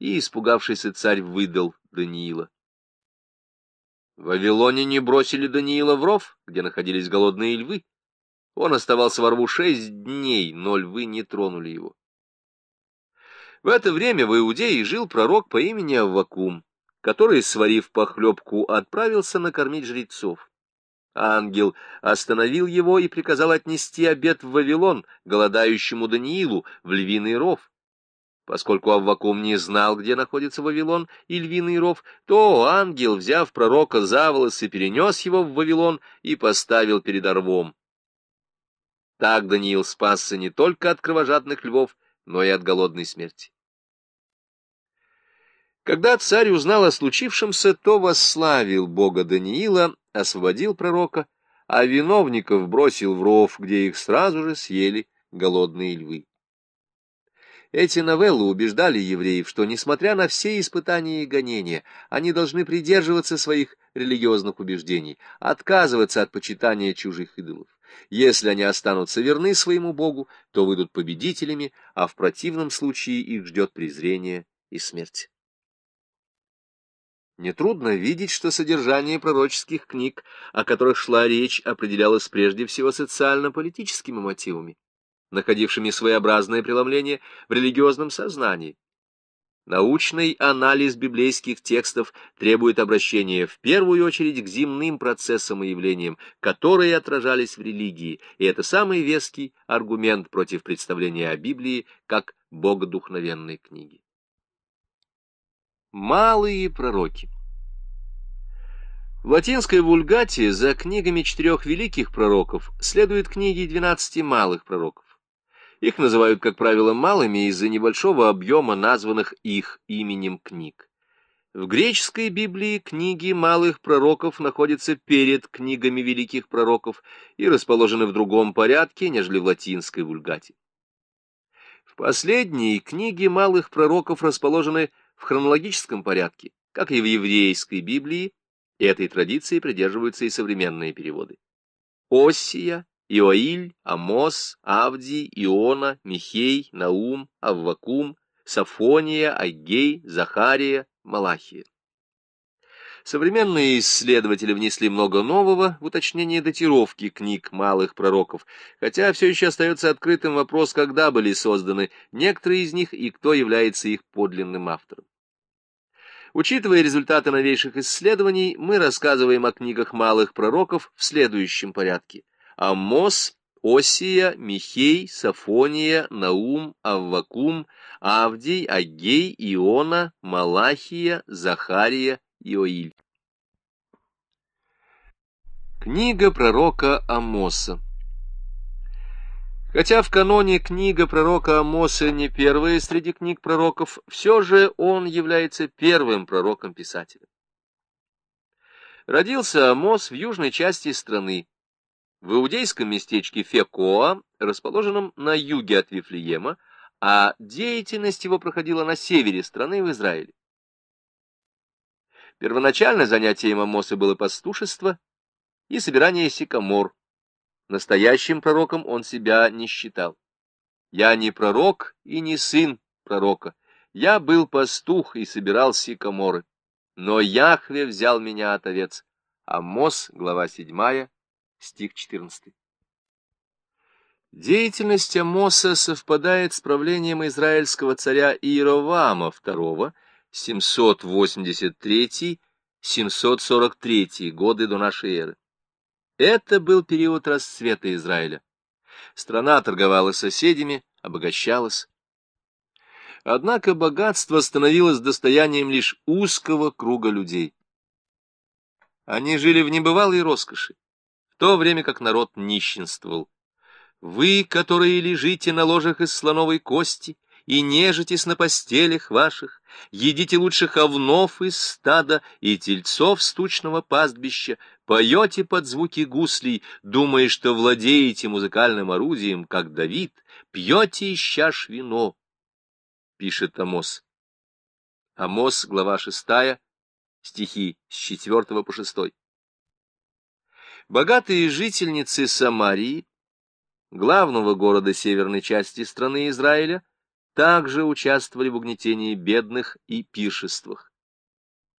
и испугавшийся царь выдал Даниила. В Вавилоне не бросили Даниила в ров, где находились голодные львы. Он оставался во рву шесть дней, но львы не тронули его. В это время в Иудее жил пророк по имени Аввакум, который, сварив похлебку, отправился накормить жрецов. Ангел остановил его и приказал отнести обед в Вавилон, голодающему Даниилу, в львиный ров. Поскольку Аввакум не знал, где находится Вавилон и львиный ров, то ангел, взяв пророка за волосы, перенес его в Вавилон и поставил перед рвом. Так Даниил спасся не только от кровожадных львов, но и от голодной смерти. Когда царь узнал о случившемся, то восславил бога Даниила, освободил пророка, а виновников бросил в ров, где их сразу же съели голодные львы. Эти новеллы убеждали евреев, что, несмотря на все испытания и гонения, они должны придерживаться своих религиозных убеждений, отказываться от почитания чужих идолов. Если они останутся верны своему Богу, то выйдут победителями, а в противном случае их ждет презрение и смерть. Нетрудно видеть, что содержание пророческих книг, о которых шла речь, определялось прежде всего социально-политическими мотивами, находившими своеобразное преломление в религиозном сознании. Научный анализ библейских текстов требует обращения в первую очередь к земным процессам и явлениям, которые отражались в религии, и это самый веский аргумент против представления о Библии как богодухновенной книги. Малые пророки В латинской вульгате за книгами четырех великих пророков следуют книги двенадцати малых пророков. Их называют, как правило, малыми из-за небольшого объема названных их именем книг. В греческой Библии книги малых пророков находятся перед книгами великих пророков и расположены в другом порядке, нежели в латинской вульгате. В последней книги малых пророков расположены в хронологическом порядке, как и в еврейской Библии, и этой традиции придерживаются и современные переводы. Осия, Иоиль, Амос, Авдий, Иона, Михей, Наум, Аввакум, Сафония, Агей, Захария, Малахия. Современные исследователи внесли много нового в уточнение датировки книг малых пророков, хотя все еще остается открытым вопрос, когда были созданы некоторые из них и кто является их подлинным автором. Учитывая результаты новейших исследований, мы рассказываем о книгах малых пророков в следующем порядке. Амос, Осия, Михей, Сафония, Наум, Аввакум, Авдий, Агей, Иона, Малахия, Захария, Иоиль. Книга пророка Амоса Хотя в каноне книга пророка Амоса не первая среди книг пророков, все же он является первым пророком-писателем. Родился Амос в южной части страны, в иудейском местечке Фекоа, расположенном на юге от Вифлеема, а деятельность его проходила на севере страны в Израиле. Первоначально занятием Амоса было пастушество и собирание сикамор, Настоящим пророком он себя не считал. Я не пророк и не сын пророка. Я был пастух и собирал сикаморы. Но Яхве взял меня от овец. Амос, глава 7, стих 14. Деятельность Амоса совпадает с правлением израильского царя Иеровама II, 783-743 годы до нашей эры. Это был период расцвета Израиля. Страна торговала соседями, обогащалась. Однако богатство становилось достоянием лишь узкого круга людей. Они жили в небывалой роскоши, то время как народ нищенствовал. Вы, которые лежите на ложах из слоновой кости и нежитесь на постелях ваших, едите лучше овнов из стада и тельцов стучного пастбища, поете под звуки гуслей, думая, что владеете музыкальным орудием, как Давид, пьете из чаш вино, пишет Амос. Амос, глава шестая, стихи с четвертого по шестой. Богатые жительницы Самарии, главного города северной части страны Израиля, также участвовали в угнетении бедных и пиршествах.